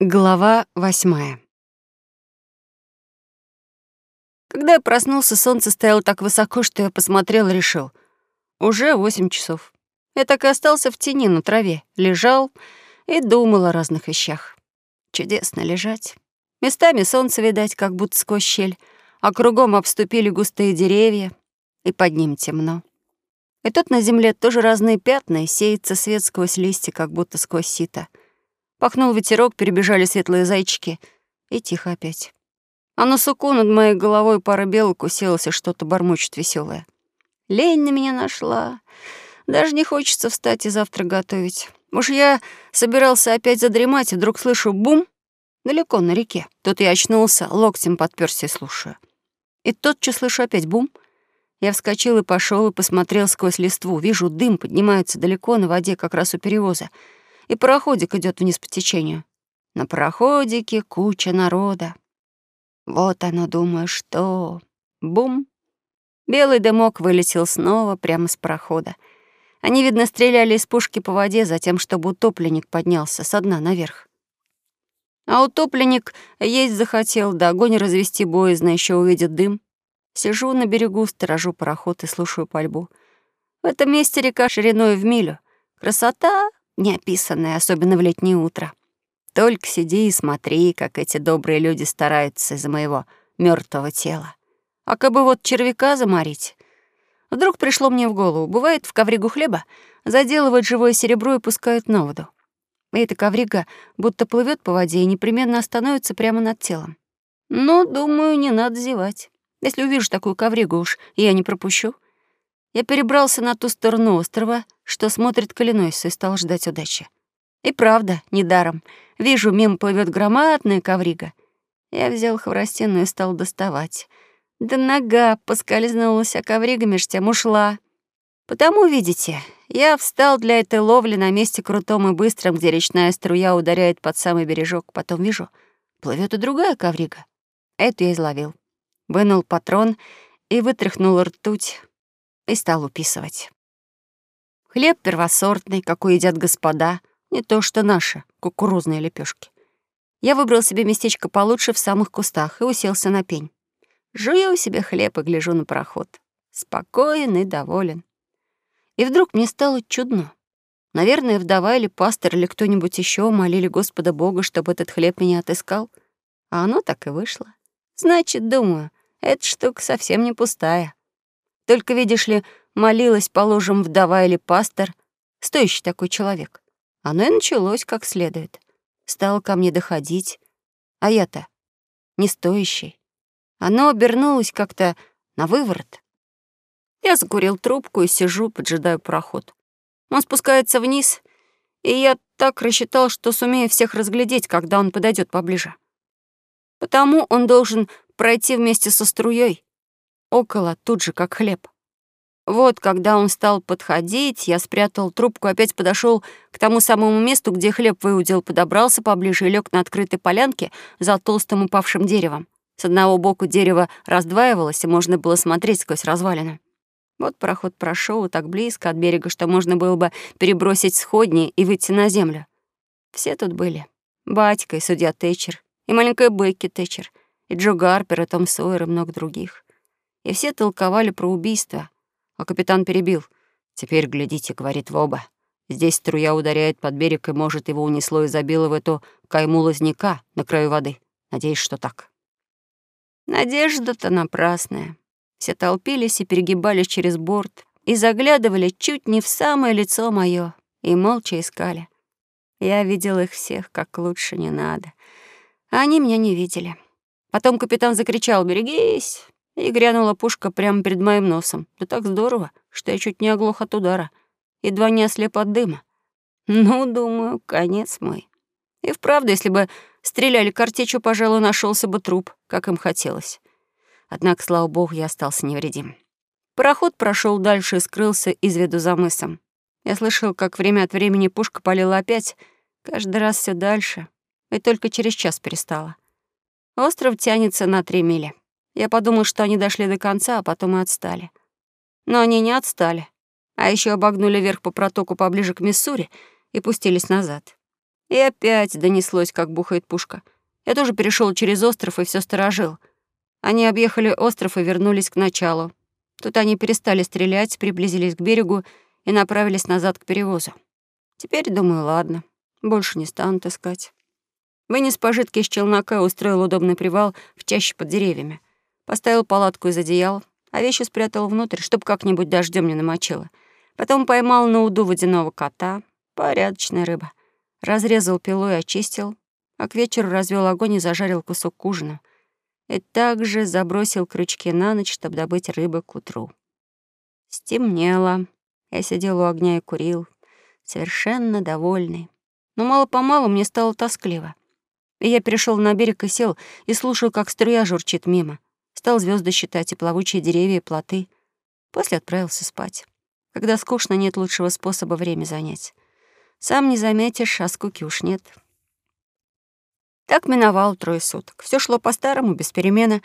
Глава восьмая. Когда я проснулся, солнце стояло так высоко, что я посмотрел и решил. Уже восемь часов. Я так и остался в тени на траве, лежал и думал о разных вещах. Чудесно лежать. Местами солнце видать, как будто сквозь щель, а кругом обступили густые деревья, и под ним темно. И тут на земле тоже разные пятна, и сеется свет сквозь листья, как будто сквозь сито — Пахнул ветерок, перебежали светлые зайчики. И тихо опять. А на суку над моей головой пара белок уселась что-то бормочет веселое. Лень на меня нашла. Даже не хочется встать и завтра готовить. Уж я собирался опять задремать, и вдруг слышу бум далеко на реке. Тут я очнулся, локтем подперся и слушаю. И тотчас слышу опять бум. Я вскочил и пошел и посмотрел сквозь листву. Вижу, дым поднимается далеко на воде, как раз у перевоза и пароходик идет вниз по течению. На пароходике куча народа. Вот оно, думаю, что... Бум! Белый дымок вылетел снова прямо с парохода. Они, видно, стреляли из пушки по воде, затем, чтобы утопленник поднялся со дна наверх. А утопленник есть захотел, да огонь развести боязно, еще увидит дым. Сижу на берегу, сторожу пароход и слушаю пальбу. В этом месте река шириной в милю. Красота, неописанное, особенно в летнее утро. Только сиди и смотри, как эти добрые люди стараются из-за моего мертвого тела. А как бы вот червяка заморить? Вдруг пришло мне в голову, бывает, в ковригу хлеба заделывают живое серебро и пускают на воду. И эта коврига будто плывет по воде и непременно остановится прямо над телом. Но, думаю, не надо зевать. Если увижу такую ковригу уж, я не пропущу. Я перебрался на ту сторону острова, что смотрит к Иллинойсу, и стал ждать удачи. И правда, недаром. Вижу, мимо плывет громадная коврига. Я взял хворостину и стал доставать. Да нога поскользнулась, а коврига меж тем ушла. Потому, видите, я встал для этой ловли на месте крутом и быстром, где речная струя ударяет под самый бережок. Потом вижу, плывет и другая коврига. Эту я изловил. Вынул патрон и вытряхнул ртуть и стал уписывать. Хлеб первосортный, какой едят господа, не то что наши, кукурузные лепешки. Я выбрал себе местечко получше в самых кустах и уселся на пень. Жую себе хлеб и гляжу на пароход. Спокоен и доволен. И вдруг мне стало чудно. Наверное, вдова или пастор или кто-нибудь еще молили Господа Бога, чтобы этот хлеб меня отыскал. А оно так и вышло. Значит, думаю, эта штука совсем не пустая. Только, видишь ли, молилась, положим, вдова или пастор, стоящий такой человек. Оно и началось как следует. Стало ко мне доходить. А я-то не стоящий. Оно обернулось как-то на выворот. Я закурил трубку и сижу, поджидаю проход. Он спускается вниз, и я так рассчитал, что сумею всех разглядеть, когда он подойдет поближе. Потому он должен пройти вместе со струей, около, тут же, как хлеб. Вот, когда он стал подходить, я спрятал трубку, опять подошел к тому самому месту, где хлеб выудил, подобрался поближе и лег на открытой полянке за толстым упавшим деревом. С одного боку дерево раздваивалось, и можно было смотреть сквозь развалины. Вот пароход прошел так близко от берега, что можно было бы перебросить сходни и выйти на землю. Все тут были. Батька и судья Тэтчер, и маленькая Бекки Тэтчер, и Джо Гарпер, и Том Сойер, и много других и все толковали про убийство. А капитан перебил. «Теперь глядите», — говорит в оба. «Здесь струя ударяет под берег, и, может, его унесло и забило в эту кайму лозняка на краю воды. Надеюсь, что так». Надежда-то напрасная. Все толпились и перегибались через борт, и заглядывали чуть не в самое лицо моё, и молча искали. Я видел их всех, как лучше не надо. А они меня не видели. Потом капитан закричал «Берегись! И грянула пушка прямо перед моим носом. Да так здорово, что я чуть не оглох от удара. Едва не ослеп от дыма. Ну, думаю, конец мой. И вправду, если бы стреляли картечью, пожалуй, нашелся бы труп, как им хотелось. Однако, слава богу, я остался невредим. Пароход прошел дальше и скрылся из виду за мысом. Я слышал, как время от времени пушка полила опять, каждый раз все дальше, и только через час перестала. Остров тянется на три мили. Я подумал, что они дошли до конца, а потом и отстали. Но они не отстали, а еще обогнули вверх по протоку поближе к Миссури и пустились назад. И опять донеслось, как бухает пушка. Я тоже перешел через остров и все сторожил. Они объехали остров и вернулись к началу. Тут они перестали стрелять, приблизились к берегу и направились назад к перевозу. Теперь, думаю, ладно, больше не станут искать. Вынес пожитки из челнока и устроил удобный привал в чаще под деревьями. Поставил палатку из одеял, а вещи спрятал внутрь, чтобы как-нибудь дождем не намочило. Потом поймал на уду водяного кота, порядочная рыба. Разрезал пилой и очистил, а к вечеру развел огонь и зажарил кусок к. И также забросил крючки на ночь, чтобы добыть рыбы к утру. Стемнело. Я сидел у огня и курил, совершенно довольный. Но мало-помалу мне стало тоскливо. И я перешел на берег и сел, и слушал, как струя журчит мимо. Стал звезды считать и плавучие деревья, и плоты. После отправился спать. Когда скучно, нет лучшего способа время занять. Сам не заметишь, а скуки уж нет. Так миновал трое суток. Все шло по-старому, без перемены.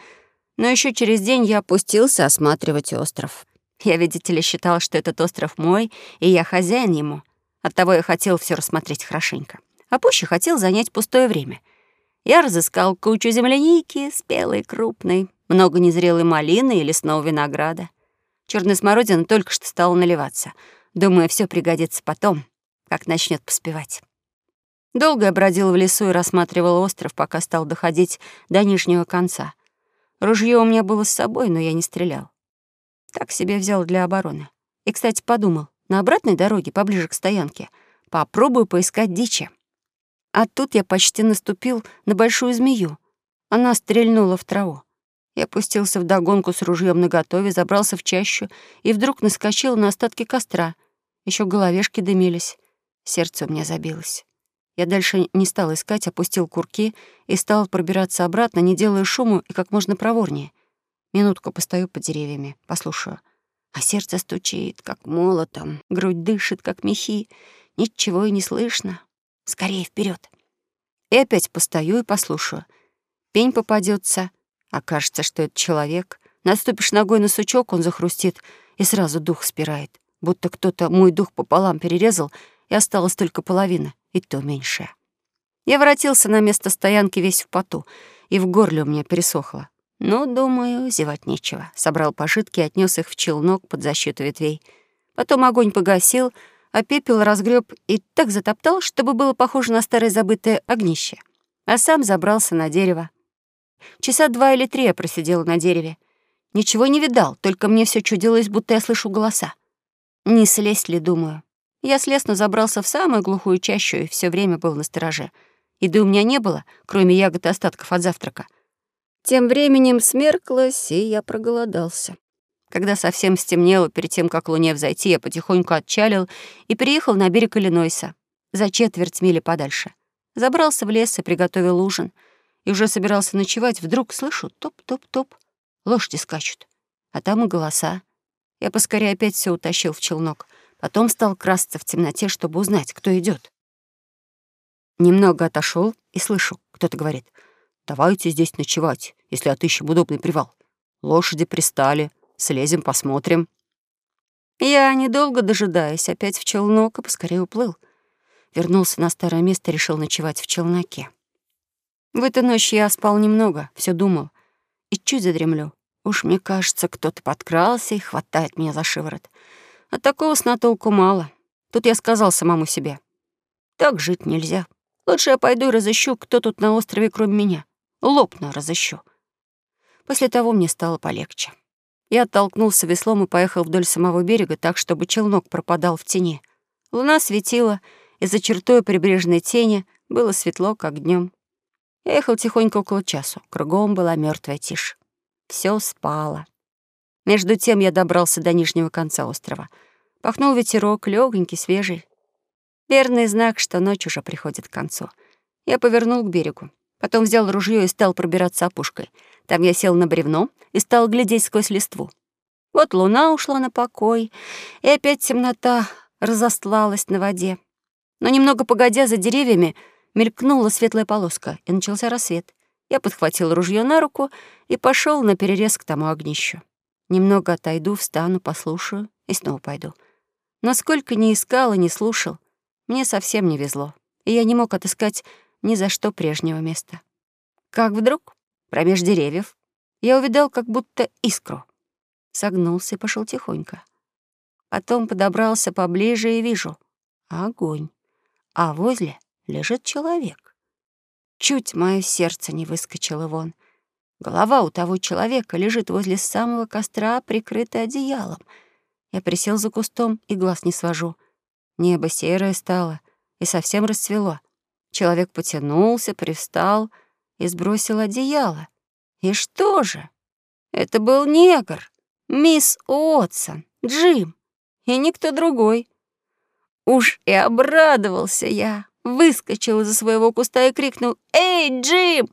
Но еще через день я опустился осматривать остров. Я, видите ли, считал, что этот остров мой, и я хозяин ему. Оттого я хотел все рассмотреть хорошенько. А пуще хотел занять пустое время. Я разыскал кучу земляники, спелой, крупной, много незрелой малины и лесного винограда. Черная смородина только что стала наливаться. Думаю, все пригодится потом, как начнет поспевать. Долго я бродил в лесу и рассматривал остров, пока стал доходить до нижнего конца. Ружье у меня было с собой, но я не стрелял. Так себе взял для обороны. И, кстати, подумал, на обратной дороге, поближе к стоянке, попробую поискать дичи. А тут я почти наступил на большую змею. Она стрельнула в траву. Я опустился в догонку с ружьем наготове, забрался в чащу и вдруг наскочил на остатки костра. Еще головешки дымились. Сердце у меня забилось. Я дальше не стал искать, опустил курки и стал пробираться обратно, не делая шуму и как можно проворнее. Минутку постою под деревьями, послушаю. А сердце стучит, как молотом, грудь дышит, как мехи. Ничего и не слышно. Скорее вперед. И опять постою и послушаю. Пень попадется, Окажется, что это человек. Наступишь ногой на сучок, он захрустит, и сразу дух спирает. Будто кто-то мой дух пополам перерезал, и осталась только половина, и то меньшая. Я воротился на место стоянки весь в поту, и в горле у меня пересохло. Ну, думаю, зевать нечего. Собрал пожитки и отнес их в челнок под защиту ветвей. Потом огонь погасил, а пепел разгреб и так затоптал, чтобы было похоже на старое забытое огнище. А сам забрался на дерево. Часа два или три я просидела на дереве. Ничего не видал, только мне все чудилось, будто я слышу голоса. Не слезть ли, думаю. Я слез, но забрался в самую глухую чащу и все время был на стороже. Еды у меня не было, кроме ягод и остатков от завтрака. Тем временем смерклось, и я проголодался. Когда совсем стемнело, перед тем, как луне взойти, я потихоньку отчалил и переехал на берег Иллинойса, за четверть мили подальше. Забрался в лес и приготовил ужин — и уже собирался ночевать, вдруг слышу топ-топ-топ. Лошади скачут. А там и голоса. Я поскорее опять все утащил в челнок. Потом стал красться в темноте, чтобы узнать, кто идет. Немного отошел и слышу, кто-то говорит, «Давайте здесь ночевать, если отыщем удобный привал. Лошади пристали, слезем, посмотрим». Я, недолго дожидаясь, опять в челнок и поскорее уплыл. Вернулся на старое место решил ночевать в челноке. В эту ночь я спал немного, все думал. И чуть задремлю. Уж мне кажется, кто-то подкрался и хватает меня за шиворот. От такого сна толку мало. Тут я сказал самому себе. Так жить нельзя. Лучше я пойду и разыщу, кто тут на острове, кроме меня. Лопну разыщу. После того мне стало полегче. Я оттолкнулся веслом и поехал вдоль самого берега так, чтобы челнок пропадал в тени. Луна светила, и за чертой прибрежной тени было светло, как днем. Я ехал тихонько около часу. Кругом была мертвая тишь. Все спало. Между тем я добрался до нижнего конца острова. Пахнул ветерок, легонький, свежий. Верный знак, что ночь уже приходит к концу. Я повернул к берегу. Потом взял ружье и стал пробираться опушкой. Там я сел на бревно и стал глядеть сквозь листву. Вот луна ушла на покой, и опять темнота разостлалась на воде. Но немного погодя за деревьями, Мелькнула светлая полоска, и начался рассвет. Я подхватил ружье на руку и пошел на перерез к тому огнищу. Немного отойду, встану, послушаю и снова пойду. Но сколько ни искал и не слушал, мне совсем не везло. и я не мог отыскать ни за что прежнего места. Как вдруг, промеж деревьев, я увидал как будто искру. Согнулся и пошел тихонько. Потом подобрался поближе и вижу — огонь. А возле лежит человек. Чуть мое сердце не выскочило вон. Голова у того человека лежит возле самого костра, прикрытая одеялом. Я присел за кустом и глаз не свожу. Небо серое стало и совсем расцвело. Человек потянулся, привстал и сбросил одеяло. И что же? Это был негр, мисс Уотсон, Джим, и никто другой. Уж и обрадовался я, выскочил из-за своего куста и крикнул «Эй, Джим!»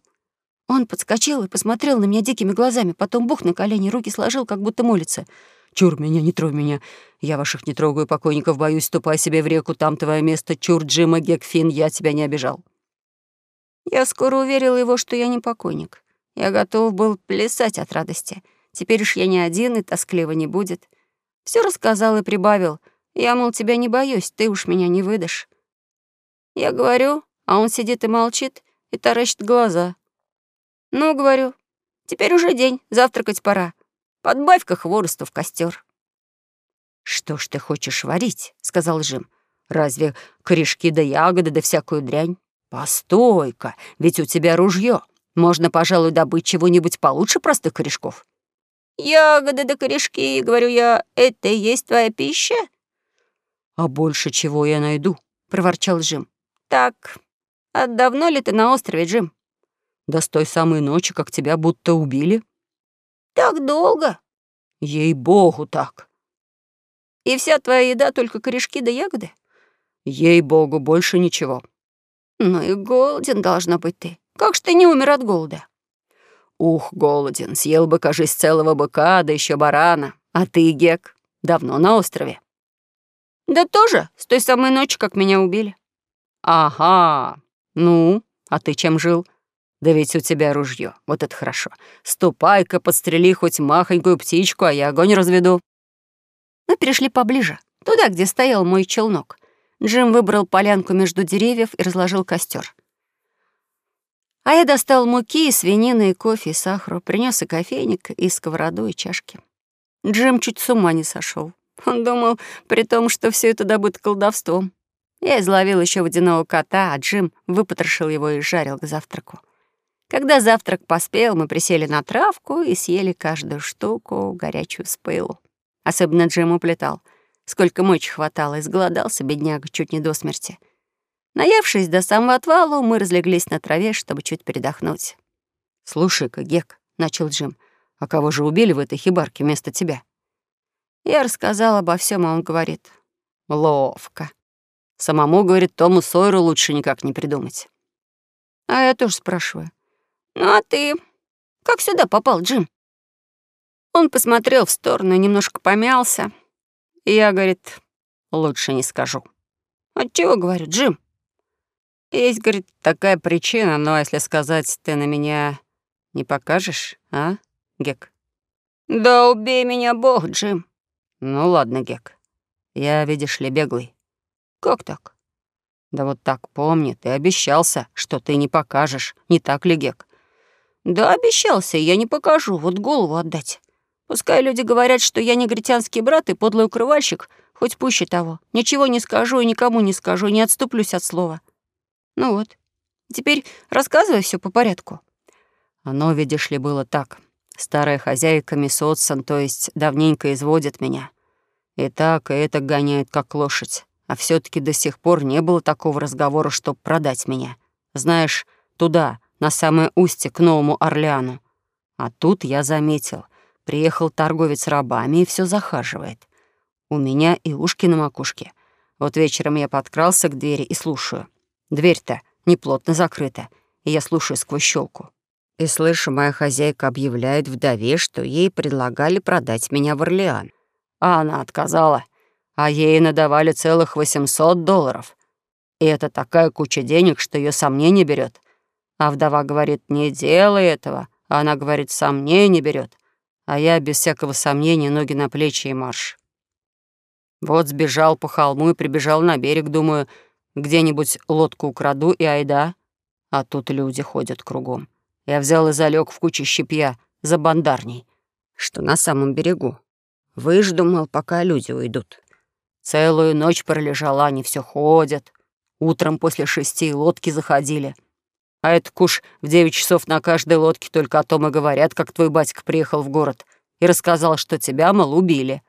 Он подскочил и посмотрел на меня дикими глазами, потом бух на колени, руки сложил, как будто молится. «Чур меня, не трой меня. Я ваших не трогаю, покойников боюсь. Ступай себе в реку, там твое место. Чур, Джима, Гекфин, я тебя не обижал». Я скоро уверил его, что я не покойник. Я готов был плясать от радости. Теперь уж я не один, и тоскливо не будет. Все рассказал и прибавил. Я, мол, тебя не боюсь, ты уж меня не выдашь. Я говорю, а он сидит и молчит, и таращит глаза. Ну, говорю, теперь уже день, завтракать пора. Подбавь-ка хворосту в костер. «Что ж ты хочешь варить?» — сказал Жим. «Разве корешки да ягоды да всякую дрянь? Постой-ка, ведь у тебя ружье. Можно, пожалуй, добыть чего-нибудь получше простых корешков». «Ягоды да корешки, — говорю я, — это и есть твоя пища?» «А больше чего я найду?» — проворчал Джим. «Так, а давно ли ты на острове, Джим?» «Да с той самой ночи, как тебя будто убили». «Так долго?» «Ей-богу, так». «И вся твоя еда только корешки да ягоды?» «Ей-богу, больше ничего». «Ну и голоден должна быть ты. Как ж ты не умер от голода?» «Ух, голоден, съел бы, кажись, целого быка, да еще барана. А ты, Гек, давно на острове?» «Да тоже, с той самой ночи, как меня убили». «Ага, ну, а ты чем жил?» «Да ведь у тебя ружье, вот это хорошо. Ступай-ка, подстрели хоть махонькую птичку, а я огонь разведу». Мы перешли поближе, туда, где стоял мой челнок. Джим выбрал полянку между деревьев и разложил костер. А я достал муки, свинины, и кофе, и сахару, принес и кофейник, и сковороду, и чашки. Джим чуть с ума не сошел. Он думал, при том, что все это добыто колдовством. Я изловил еще водяного кота, а Джим выпотрошил его и жарил к завтраку. Когда завтрак поспел, мы присели на травку и съели каждую штуку, горячую с пылу. Особенно Джим уплетал. Сколько мочи хватало, изголодался бедняга чуть не до смерти. Наевшись до самого отвала, мы разлеглись на траве, чтобы чуть передохнуть. «Слушай-ка, Гек», — начал Джим, — «а кого же убили в этой хибарке вместо тебя?» Я рассказал обо всем, а он говорит. «Ловко. Самому, говорит, Тому Сойеру лучше никак не придумать». А я тоже спрашиваю. «Ну а ты как сюда попал, Джим?» Он посмотрел в сторону, немножко помялся. И я, говорит, лучше не скажу. «Отчего, — говорю, Джим?» Есть, говорит, такая причина, но если сказать, ты на меня не покажешь, а, Гек? Да убей меня бог, Джим. Ну ладно, Гек. Я, видишь ли, беглый. Как так? Да вот так, помни, ты обещался, что ты не покажешь, не так ли, Гек? Да, обещался, я не покажу, вот голову отдать. Пускай люди говорят, что я негритянский брат и подлый укрывальщик, хоть пуще того. Ничего не скажу и никому не скажу, не отступлюсь от слова. Ну вот. Теперь рассказывай все по порядку. Оно, видишь ли, было так. Старая хозяйка мисс Отсон, то есть давненько изводит меня. И так, и это гоняет как лошадь. А все таки до сих пор не было такого разговора, чтобы продать меня. Знаешь, туда, на самое устье, к Новому Орлеану. А тут я заметил. Приехал торговец рабами и все захаживает. У меня и ушки на макушке. Вот вечером я подкрался к двери и слушаю. Дверь-то неплотно закрыта, и я слушаю сквозь щелку. И слышу, моя хозяйка объявляет вдове, что ей предлагали продать меня в Орлеан. А она отказала, а ей надавали целых 800 долларов. И это такая куча денег, что ее сомнение берет. А вдова говорит, не делай этого, а она говорит, сомнений берет. А я без всякого сомнения ноги на плечи и марш. Вот сбежал по холму и прибежал на берег, думаю, Где-нибудь лодку украду и айда. А тут люди ходят кругом. Я взял и залег в куче щепья за бандарней, что на самом берегу. Выжду, мол, пока люди уйдут. Целую ночь пролежала, они все ходят. Утром после шести лодки заходили. А это куш в девять часов на каждой лодке только о том и говорят, как твой батька приехал в город и рассказал, что тебя, мол, убили.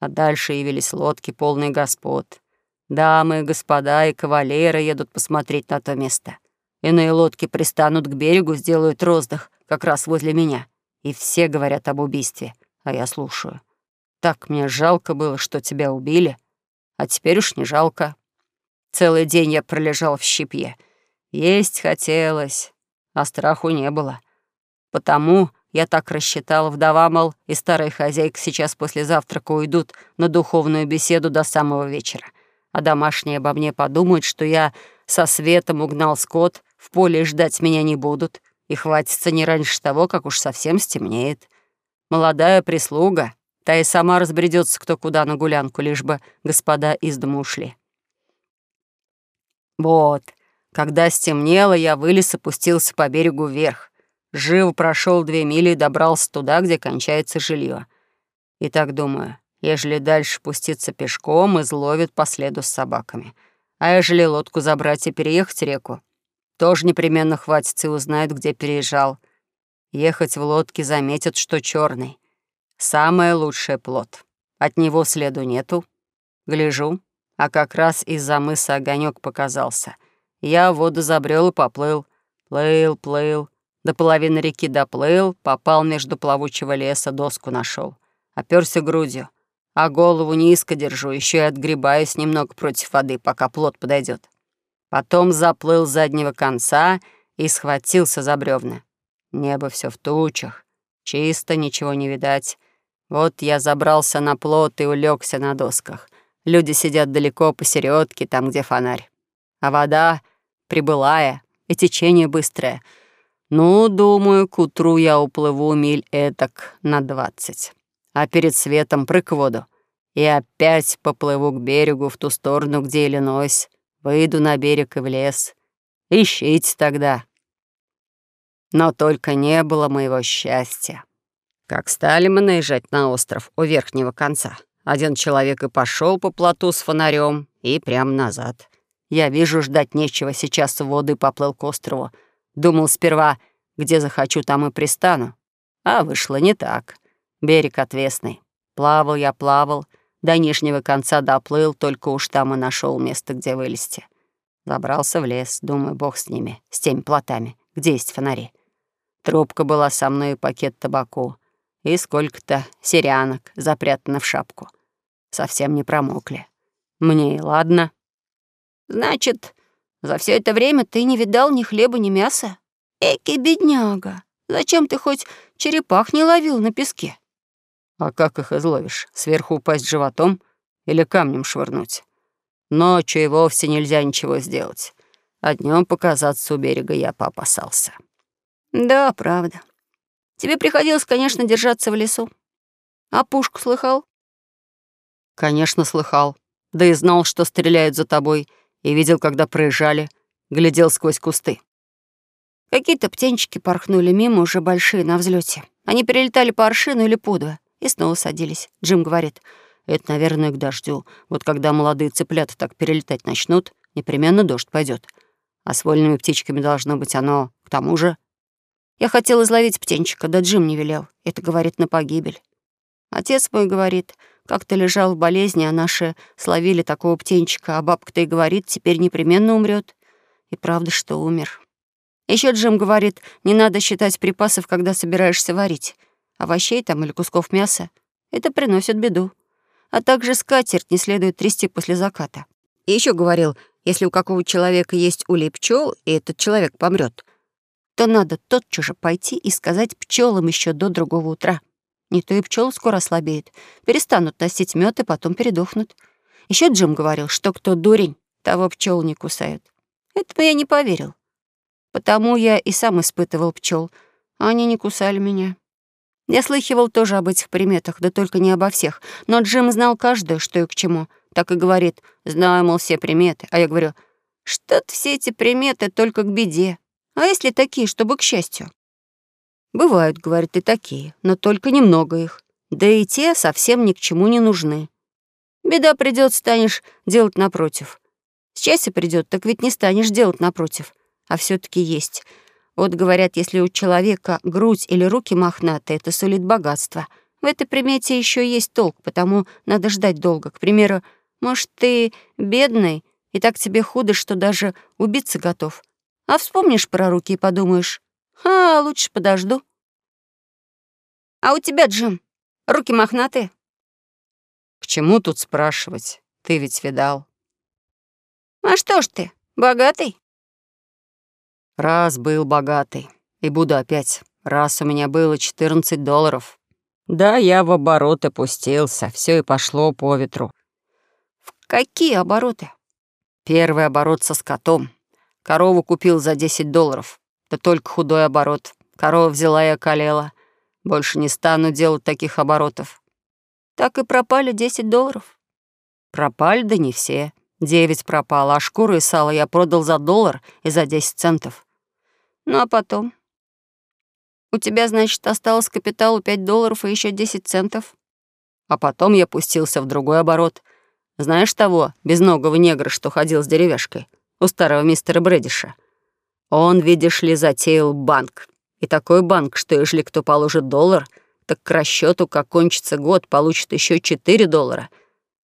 А дальше явились лодки, полные господ. Дамы, господа и кавалеры едут посмотреть на то место. Иные лодки пристанут к берегу, сделают роздых, как раз возле меня. И все говорят об убийстве, а я слушаю. Так мне жалко было, что тебя убили, а теперь уж не жалко. Целый день я пролежал в щепье. Есть хотелось, а страху не было. Потому я так рассчитал, вдова, мол, и старая хозяйка сейчас после завтрака уйдут на духовную беседу до самого вечера. А домашние обо мне подумают, что я со светом угнал скот, в поле ждать меня не будут, и хватится не раньше того, как уж совсем стемнеет. Молодая прислуга, та и сама разбредется кто куда на гулянку, лишь бы господа из дома ушли. Вот, когда стемнело, я вылез и спустился по берегу вверх. Живо прошел две мили и добрался туда, где кончается жилье. И так думаю, ежели дальше спуститься пешком, изловит по следу с собаками. А ежели лодку забрать и переехать реку, тоже непременно хватится и узнают, где переезжал. Ехать в лодке заметят, что черный. Самое лучшее плод. От него следу нету. Гляжу, а как раз из-за мыса огонек показался. Я в воду забрел и поплыл. Плыл, плыл. До половины реки доплыл, попал между плавучего леса, доску нашел. Оперся грудью, а голову низко держу, еще и отгребаюсь немного против воды, пока плод подойдет. Потом заплыл с заднего конца и схватился за бревна. Небо все в тучах, чисто, ничего не видать. Вот я забрался на плот и улегся на досках. Люди сидят далеко посередке, там, где фонарь. А вода прибылая, и течение быстрое. Ну, думаю, к утру я уплыву миль этак на двадцать. А перед светом прыг в воду. И опять поплыву к берегу в ту сторону, где Иллинойс. Выйду на берег и в лес. Ищите тогда. Но только не было моего счастья. Как стали мы наезжать на остров у верхнего конца, один человек и пошел по плоту с фонарем и прямо назад. Я вижу, ждать нечего, сейчас в воды поплыл к острову. Думал сперва, где захочу, там и пристану. А вышло не так. Берег отвесный. Плавал я, плавал, до нижнего конца доплыл, только уж там и нашел место, где вылезти. Забрался в лес, думаю, бог с ними, с теми плотами, где есть фонари. Трубка была со мной и пакет табаку. И сколько-то серянок запрятано в шапку. Совсем не промокли. Мне и ладно. Значит, за все это время ты не видал ни хлеба, ни мяса? Эки, бедняга, зачем ты хоть черепах не ловил на песке? А как их изловишь? Сверху упасть животом или камнем швырнуть? Ночью и вовсе нельзя ничего сделать. А днем показаться у берега я поопасался. Да, правда. Тебе приходилось, конечно, держаться в лесу. А пушку слыхал? Конечно, слыхал. Да и знал, что стреляют за тобой. И видел, когда проезжали. Глядел сквозь кусты. Какие-то птенчики порхнули мимо, уже большие, на взлете. Они перелетали по аршину или подво. И снова садились. Джим говорит, это, наверное, к дождю. Вот когда молодые цыплята так перелетать начнут, непременно дождь пойдет. А с вольными птичками должно быть оно к тому же. Я хотел изловить птенчика, да Джим не велел. Это, говорит, на погибель. Отец мой говорит, как-то лежал в болезни, а наши словили такого птенчика, а бабка-то и говорит, теперь непременно умрет. И правда, что умер. Еще Джим говорит, не надо считать припасов, когда собираешься варить овощей там или кусков мяса. Это приносит беду. А также скатерть не следует трясти после заката. И еще говорил, если у какого человека есть улей пчел, и этот человек помрет, то надо тотчас же пойти и сказать пчелам еще до другого утра. Не то и пчелы скоро ослабеют, перестанут носить мед и потом передохнут. Еще Джим говорил, что кто дурень, того пчел не кусают. Этому я не поверил. Потому я и сам испытывал пчел, а они не кусали меня. Я слыхивал тоже об этих приметах, да только не обо всех. Но Джим знал каждую, что и к чему. Так и говорит, знаю, мол, все приметы. А я говорю, Что-то все эти приметы только к беде. А если такие, чтобы к счастью? Бывают, говорят, и такие, но только немного их. Да и те совсем ни к чему не нужны. Беда придет, станешь делать напротив. Счастье придет, так ведь не станешь делать напротив. А все таки есть. Вот говорят, если у человека грудь или руки мохнатые, это сулит богатство. В этой примете еще есть толк, потому надо ждать долго. К примеру, может, ты бедный, и так тебе худо, что даже убиться готов. А вспомнишь про руки и подумаешь, «А, лучше подожду». «А у тебя, Джим, руки мохнатые?» «К чему тут спрашивать? Ты ведь видал». «А что ж ты, богатый?» «Раз был богатый, и буду опять. Раз у меня было 14 долларов. Да, я в оборот опустился, все и пошло по ветру». «В какие обороты?» «Первый оборот со скотом. Корову купил за 10 долларов. Да только худой оборот. Корова взяла и околела. Больше не стану делать таких оборотов. Так и пропали 10 долларов. Пропали, да не все. Девять пропало, а шкуру и сало я продал за доллар и за 10 центов. Ну а потом? У тебя, значит, осталось капиталу 5 долларов и еще 10 центов? А потом я пустился в другой оборот. Знаешь того безногого негра, что ходил с деревяшкой? У старого мистера Брэдиша. Он, видишь ли, затеял банк. И такой банк, что если кто положит доллар, так к расчету, как кончится год, получит еще 4 доллара.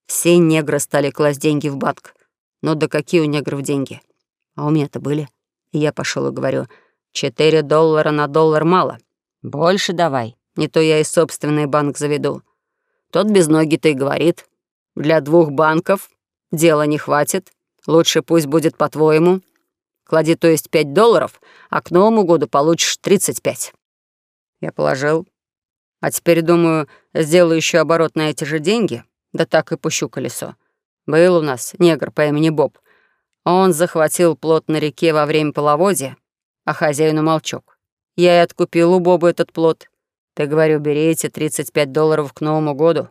Все негры стали класть деньги в банк. Но да какие у негров деньги? А у меня-то были. И я пошел и говорю, 4 доллара на доллар мало. Больше давай, не то я и собственный банк заведу. Тот без ноги-то и говорит, для двух банков дела не хватит, лучше пусть будет по-твоему. Клади, то есть, 5 долларов, а к Новому году получишь 35. Я положил. А теперь, думаю, сделаю еще оборот на эти же деньги, да так и пущу колесо. Был у нас негр по имени Боб. Он захватил плот на реке во время половодья, а хозяину молчок. Я и откупил у Боба этот плот. Ты, говорю, бери эти 35 долларов к Новому году.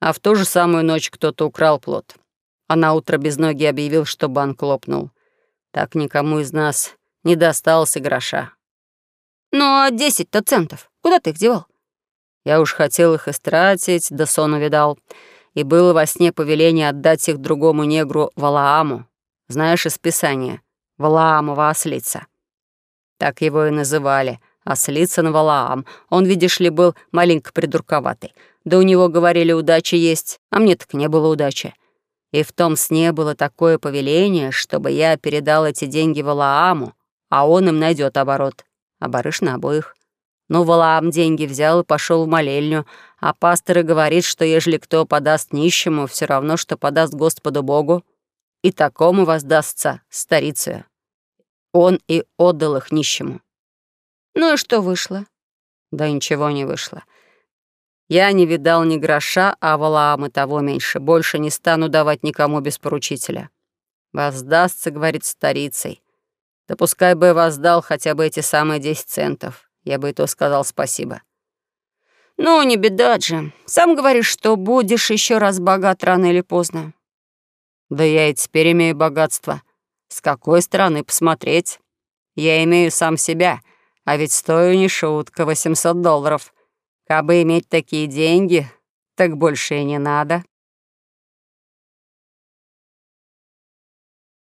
А в ту же самую ночь кто-то украл плот. А на утро без ноги объявил, что банк лопнул. Так никому из нас не досталось и гроша. «Ну а десять-то центов? Куда ты их девал?» Я уж хотел их истратить, да сон увидал. И было во сне повеление отдать их другому негру Валааму. Знаешь из Писания? Валаамова ослица. Так его и называли. Ослица на Валаам. Он, видишь ли, был маленько придурковатый. Да у него, говорили, удача есть, а мне так не было удачи. И в том сне было такое повеление, чтобы я передал эти деньги Валааму, а он им найдет оборот. А барыш на обоих. Ну, Валаам деньги взял и пошел в молельню, а пастор и говорит, что ежели кто подаст нищему, все равно, что подаст Господу Богу, и такому воздастся старицею. Он и отдал их нищему. Ну и что вышло? Да ничего не вышло. Я не видал ни гроша, а Валаам и того меньше. Больше не стану давать никому без поручителя. Воздастся, говорит старицей. Да пускай бы воздал хотя бы эти самые десять центов. Я бы и то сказал спасибо. Ну, не беда, Джим. Сам говоришь, что будешь еще раз богат рано или поздно. Да я и теперь имею богатство. С какой стороны посмотреть? Я имею сам себя, а ведь стою не шутка, 800 долларов — Кабы иметь такие деньги, так больше и не надо.